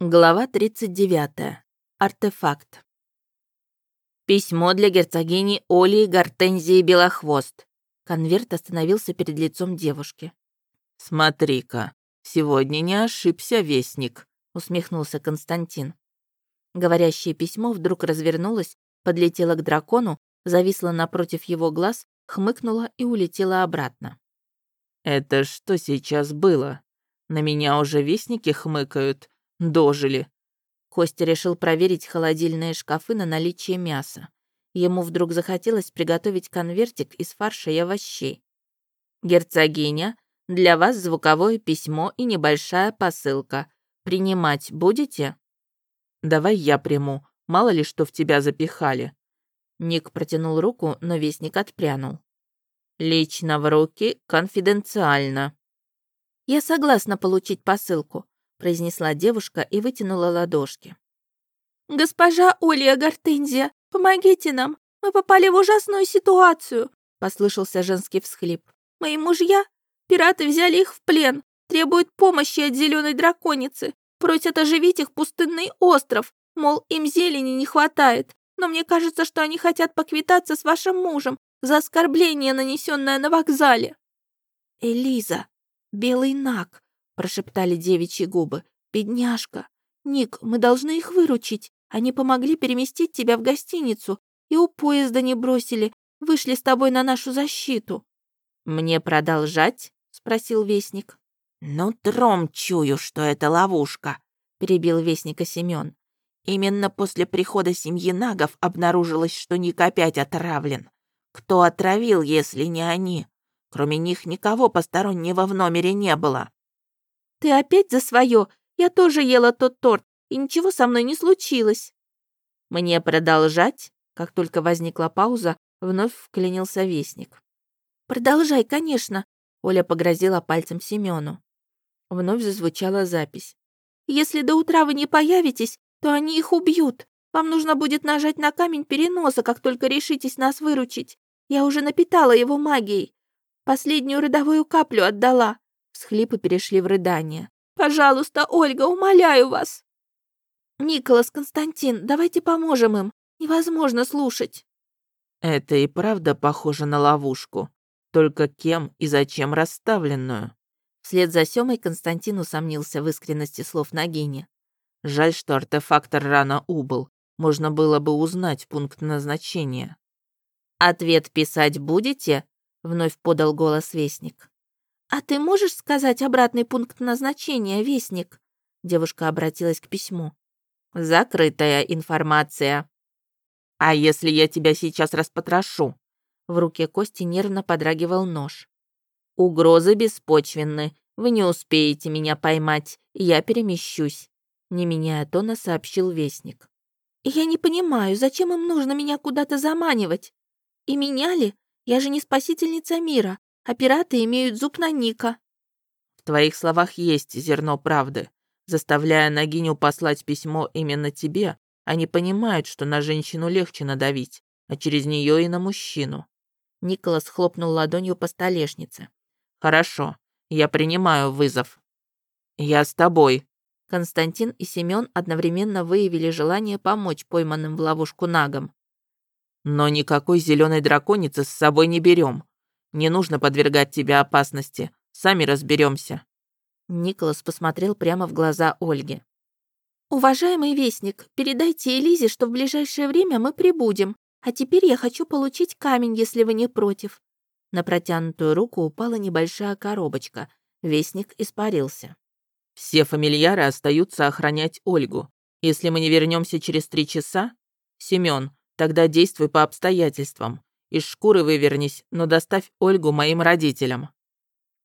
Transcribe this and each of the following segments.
Глава 39. Артефакт. Письмо для герцогини Оли Гортензии Белохвост. Конверт остановился перед лицом девушки. «Смотри-ка, сегодня не ошибся вестник», — усмехнулся Константин. Говорящее письмо вдруг развернулось, подлетело к дракону, зависло напротив его глаз, хмыкнуло и улетело обратно. «Это что сейчас было? На меня уже вестники хмыкают, Дожили. Костя решил проверить холодильные шкафы на наличие мяса. Ему вдруг захотелось приготовить конвертик из фарша и овощей. «Герцогиня, для вас звуковое письмо и небольшая посылка. Принимать будете?» «Давай я приму. Мало ли что в тебя запихали». Ник протянул руку, но вестник отпрянул. «Лично в руки, конфиденциально». «Я согласна получить посылку произнесла девушка и вытянула ладошки. «Госпожа Олья Гортензия, помогите нам! Мы попали в ужасную ситуацию!» послышался женский всхлип. «Мои мужья? Пираты взяли их в плен, требуют помощи от зеленой драконицы, просят оживить их пустынный остров, мол, им зелени не хватает. Но мне кажется, что они хотят поквитаться с вашим мужем за оскорбление, нанесенное на вокзале». «Элиза, белый наг, прошептали девичьи губы. «Бедняжка! Ник, мы должны их выручить. Они помогли переместить тебя в гостиницу и у поезда не бросили, вышли с тобой на нашу защиту». «Мне продолжать?» — спросил Вестник. «Ну, тром чую, что это ловушка», — перебил Вестника Семён. «Именно после прихода семьи Нагов обнаружилось, что Ник опять отравлен. Кто отравил, если не они? Кроме них никого постороннего в номере не было». «Ты опять за свое? Я тоже ела тот торт, и ничего со мной не случилось». «Мне продолжать?» Как только возникла пауза, вновь вклинился вестник. «Продолжай, конечно», — Оля погрозила пальцем Семену. Вновь зазвучала запись. «Если до утра вы не появитесь, то они их убьют. Вам нужно будет нажать на камень переноса, как только решитесь нас выручить. Я уже напитала его магией. Последнюю родовую каплю отдала. Всхлипы перешли в рыдание. «Пожалуйста, Ольга, умоляю вас!» «Николас, Константин, давайте поможем им. Невозможно слушать». «Это и правда похоже на ловушку. Только кем и зачем расставленную?» Вслед за Сёмой Константин усомнился в искренности слов Нагини. «Жаль, что артефактор рано убыл. Можно было бы узнать пункт назначения». «Ответ писать будете?» — вновь подал голос Вестник. «А ты можешь сказать обратный пункт назначения, Вестник?» Девушка обратилась к письму. «Закрытая информация». «А если я тебя сейчас распотрошу?» В руке Кости нервно подрагивал нож. «Угрозы беспочвенны. Вы не успеете меня поймать, я перемещусь», не меняя тона, сообщил Вестник. «Я не понимаю, зачем им нужно меня куда-то заманивать? И меняли? Я же не спасительница мира а пираты имеют зуб на Ника». «В твоих словах есть зерно правды. Заставляя Нагиню послать письмо именно тебе, они понимают, что на женщину легче надавить, а через нее и на мужчину». Николас хлопнул ладонью по столешнице. «Хорошо, я принимаю вызов». «Я с тобой». Константин и Семён одновременно выявили желание помочь пойманным в ловушку нагам. «Но никакой зеленой драконицы с собой не берем. Не нужно подвергать тебя опасности. Сами разберемся. Николас посмотрел прямо в глаза Ольги. «Уважаемый вестник, передайте Элизе, что в ближайшее время мы прибудем. А теперь я хочу получить камень, если вы не против». На протянутую руку упала небольшая коробочка. Вестник испарился. «Все фамильяры остаются охранять Ольгу. Если мы не вернемся через три часа... Семён, тогда действуй по обстоятельствам. Из шкуры вывернись, но доставь Ольгу моим родителям».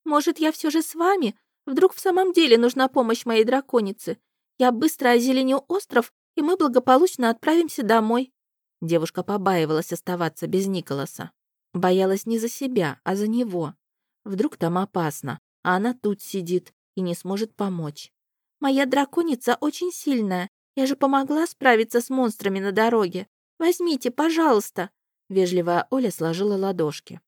«Может, я все же с вами? Вдруг в самом деле нужна помощь моей драконице? Я быстро озеленю остров, и мы благополучно отправимся домой». Девушка побаивалась оставаться без Николаса. Боялась не за себя, а за него. Вдруг там опасно, а она тут сидит и не сможет помочь. «Моя драконица очень сильная. Я же помогла справиться с монстрами на дороге. Возьмите, пожалуйста!» Вежливая Оля сложила ладошки.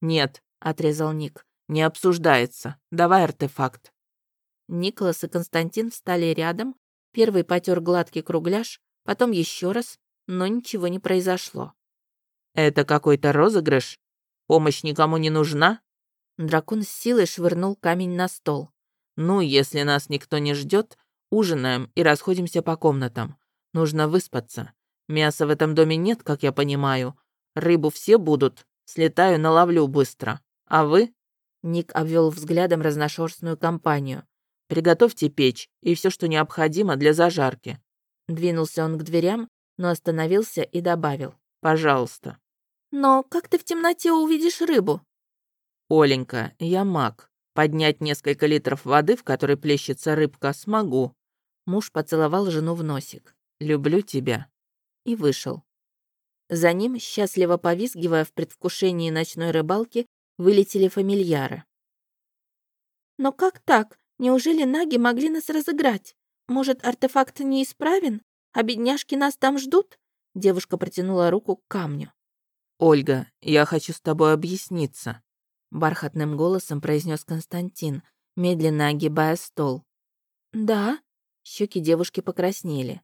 «Нет», — отрезал Ник, — «не обсуждается. Давай артефакт». Николас и Константин встали рядом, Первый потер гладкий кругляш, потом еще раз, но ничего не произошло. «Это какой-то розыгрыш? Помощь никому не нужна?» Дракон с силой швырнул камень на стол. «Ну, если нас никто не ждет, ужинаем и расходимся по комнатам. Нужно выспаться. Мяса в этом доме нет, как я понимаю. Рыбу все будут. Слетаю, наловлю быстро. А вы?» Ник обвел взглядом разношерстную компанию. «Приготовьте печь и все, что необходимо для зажарки». Двинулся он к дверям, но остановился и добавил. «Пожалуйста». «Но как ты в темноте увидишь рыбу?» «Оленька, я маг. Поднять несколько литров воды, в которой плещется рыбка, смогу». Муж поцеловал жену в носик. «Люблю тебя». И вышел. За ним, счастливо повизгивая в предвкушении ночной рыбалки, вылетели фамильяры. «Но как так? Неужели наги могли нас разыграть? Может, артефакт неисправен? А бедняжки нас там ждут?» Девушка протянула руку к камню. «Ольга, я хочу с тобой объясниться», — бархатным голосом произнес Константин, медленно огибая стол. «Да?» — щеки девушки покраснели.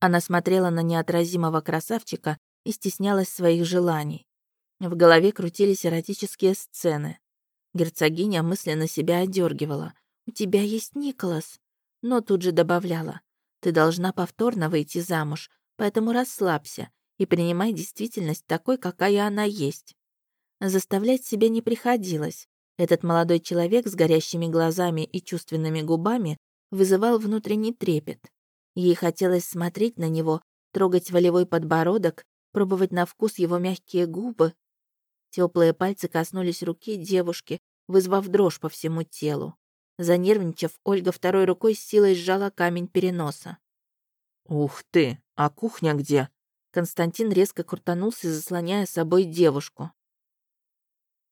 Она смотрела на неотразимого красавчика и стеснялась своих желаний. В голове крутились эротические сцены. Герцогиня мысленно себя одергивала. «У тебя есть Николас», но тут же добавляла. «Ты должна повторно выйти замуж, поэтому расслабься и принимай действительность такой, какая она есть». Заставлять себя не приходилось. Этот молодой человек с горящими глазами и чувственными губами вызывал внутренний трепет. Ей хотелось смотреть на него, трогать волевой подбородок, пробовать на вкус его мягкие губы, Теплые пальцы коснулись руки девушки, вызвав дрожь по всему телу. Занервничав, Ольга второй рукой с силой сжала камень переноса. «Ух ты! А кухня где?» Константин резко крутанулся, заслоняя собой девушку.